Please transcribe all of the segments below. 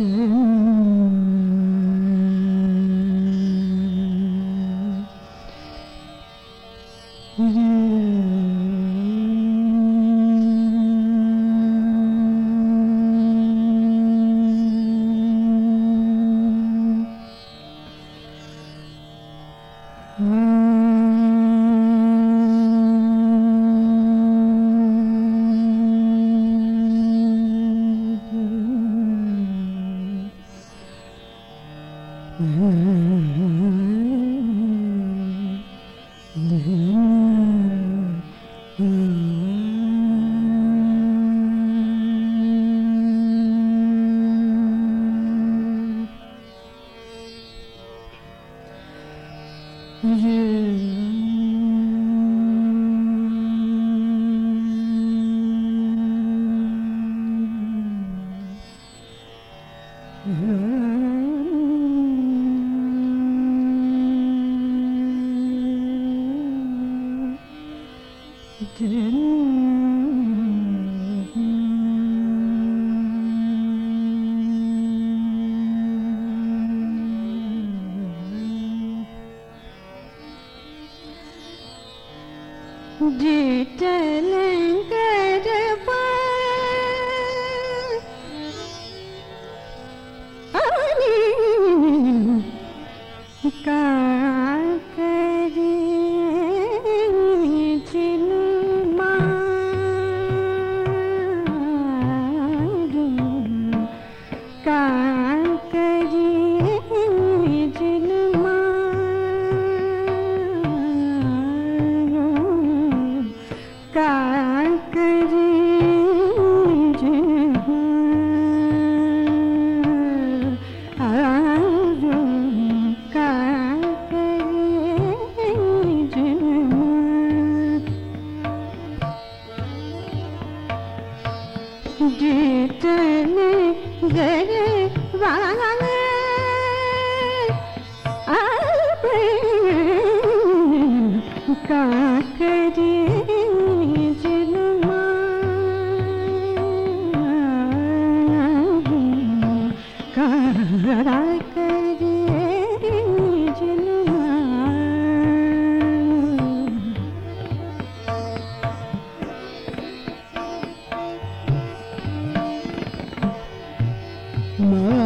King Mm-hmm. mão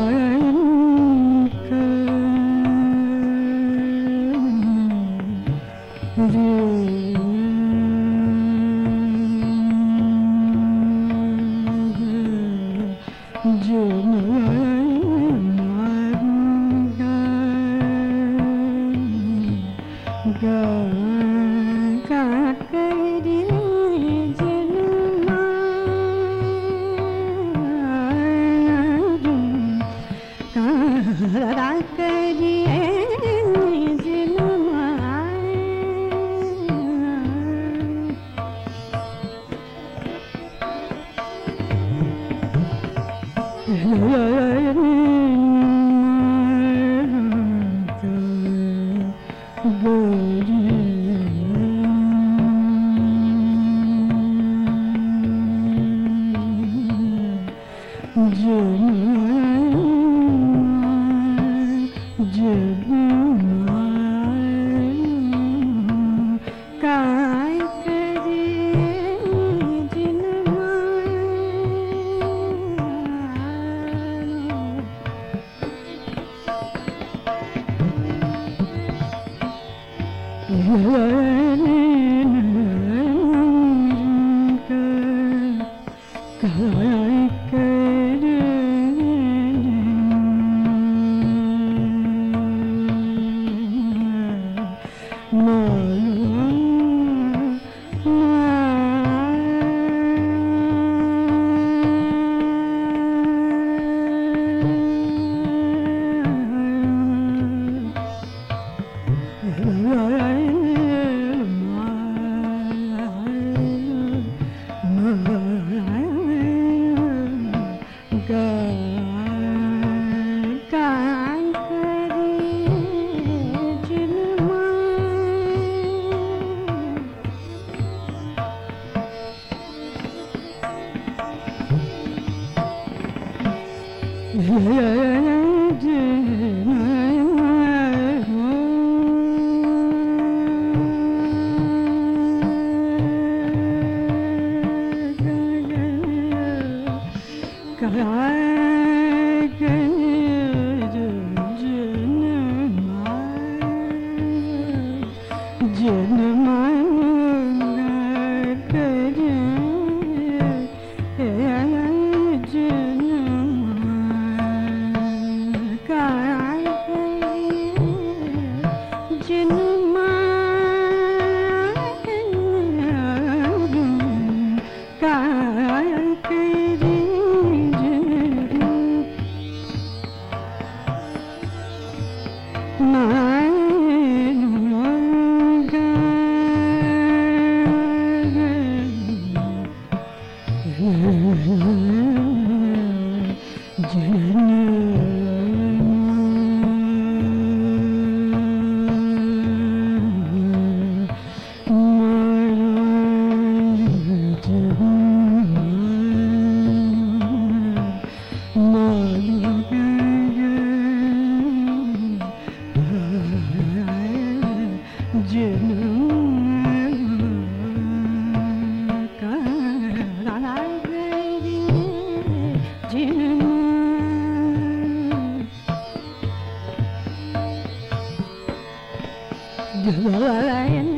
Yeah.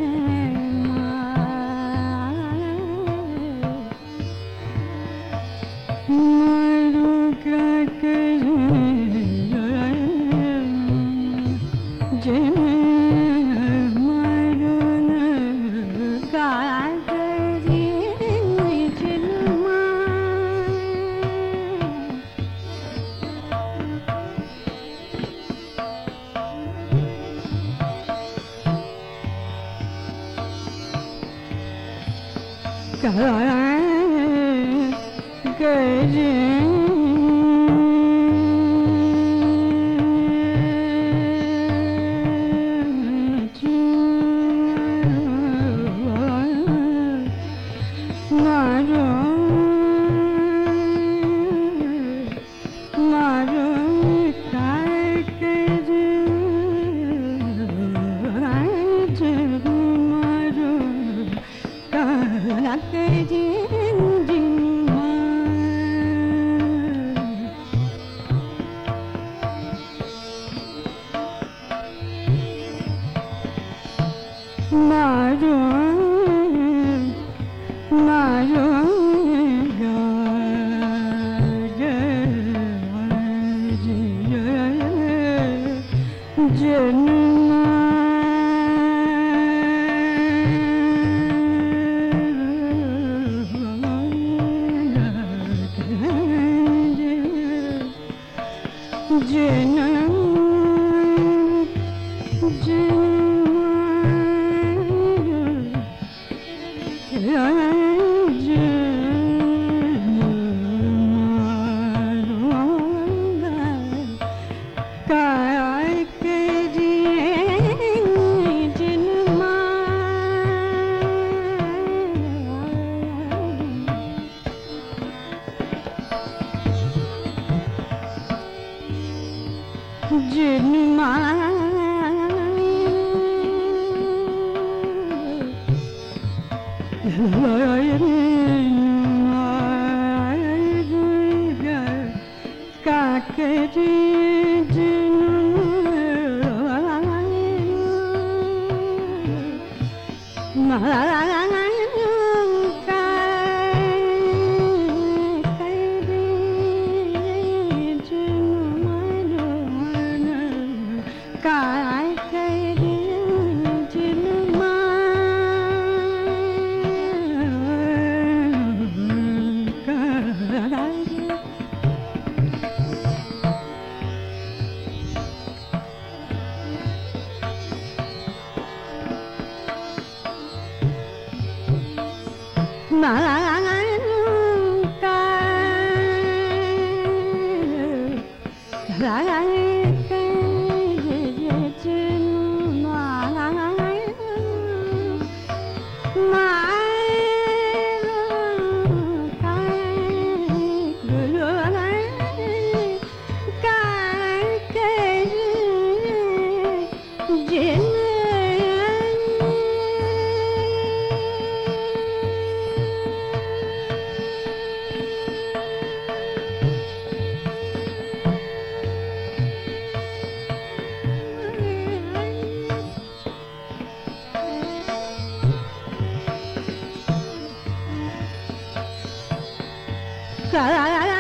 ah, ah, ah, ah.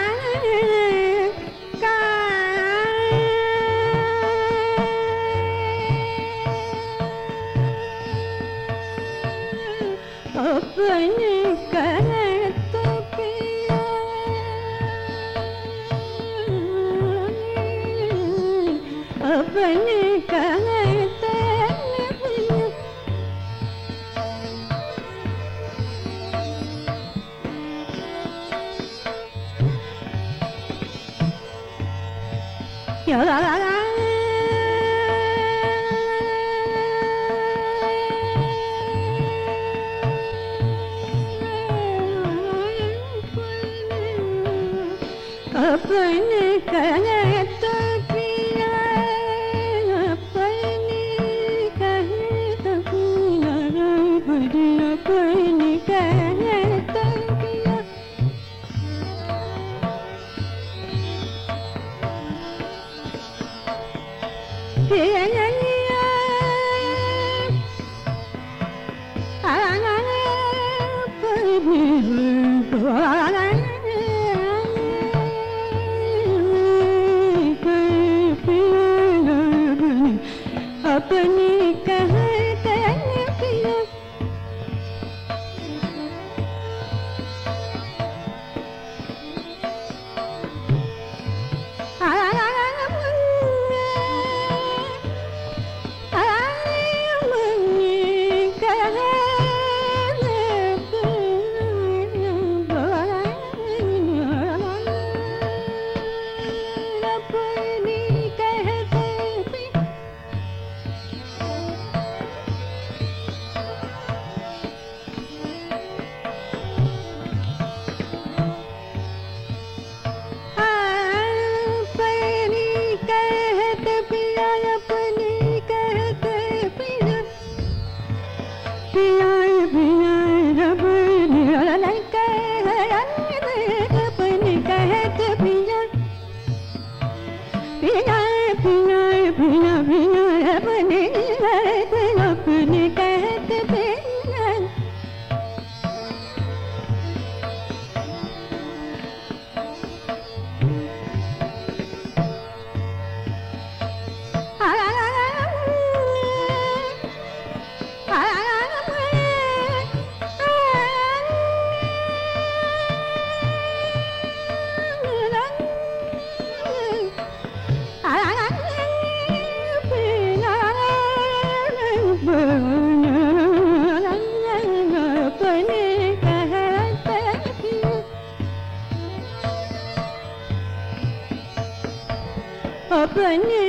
안 해.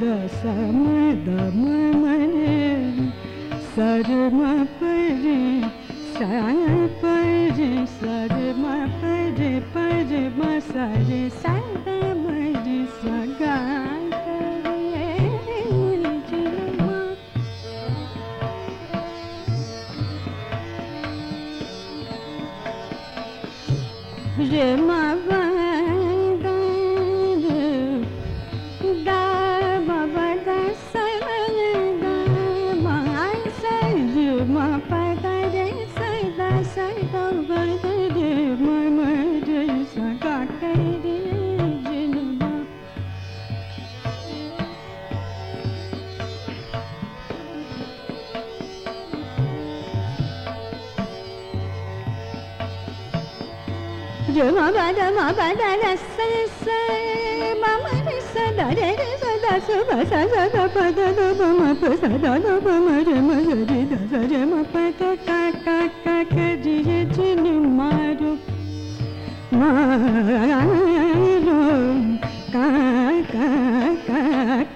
दसा मे sir मा से सर मा परि मसा Cuma. యుమ పద మద రస మమ రస దర సద శుభ సద పద మమ సద మమ రమ రి దస రమ పద కాక కాక జియ చిని మారు మారు కాక కాక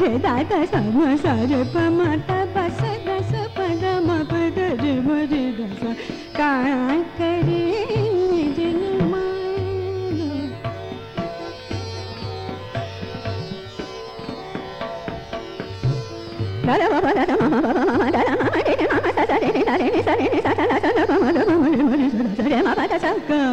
रे दादा सम सा रे प म त प स द स प द म प द रे म रे द स का करे जन्म दा दा दा दा दा दा दा दा दा दा दा दा दा दा दा दा दा दा 大家唱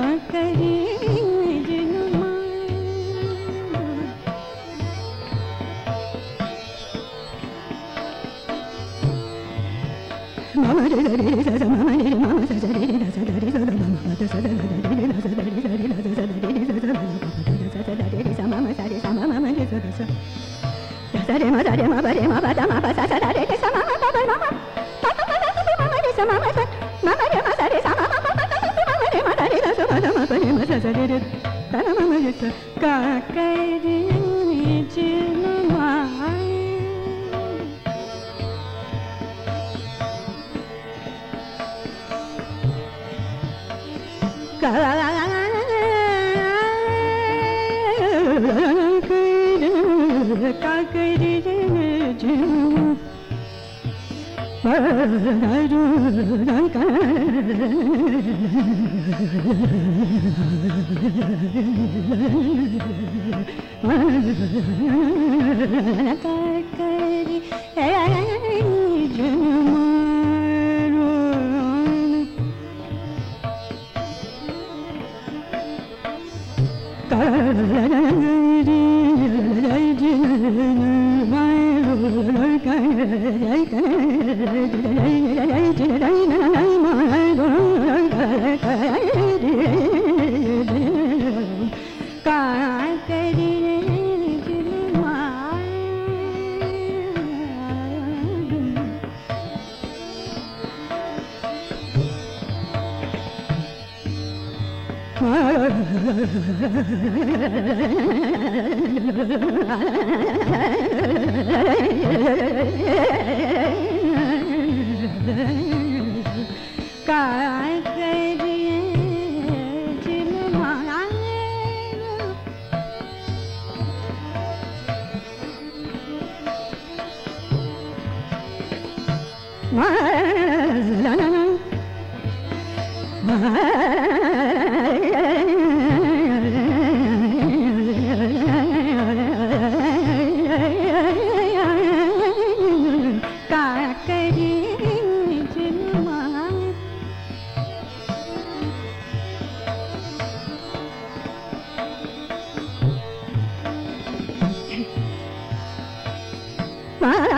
Ka ka काय Good.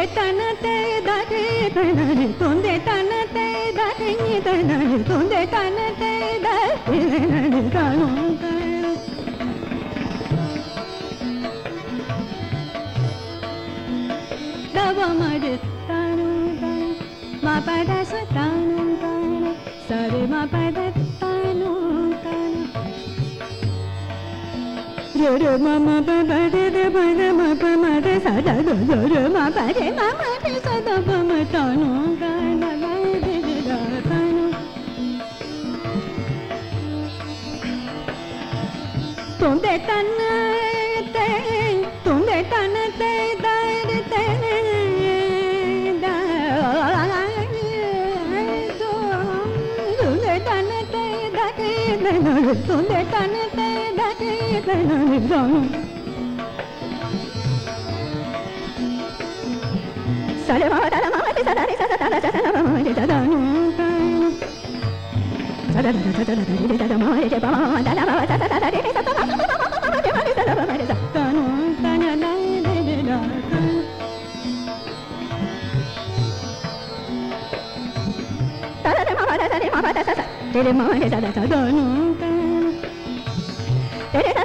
తొందే తనతే దరి తనరి తొందే తనతే దరి తనరి తొందే తనతే దరి తనరి కాణం దవ మడి తను మా పద సతా ర మ మ ప ప ద ద ప ద మ ప మ ద స ద ద ద ర మ ప ద మ మ ప స ద ప మ ట న గ న ల ద ద ద ప న తొందె తన తే తొందె తన తే ద ద తే ద తొందె తన తే ద ద తొందె తన ti te na ni do sa le ma da la ma ti sa da ni sa da la sa sa la ma ti da da sa da da da da da ni da da ma ni da ma da la ma da da da da ni sa da ma ma ti ma ni sa da ma ni sa da no sa na na ni ni da da da ma da da ni ma da da sa da ni ma ni sa da da no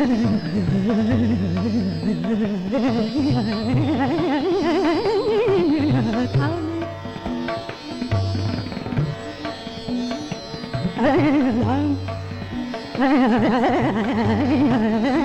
da da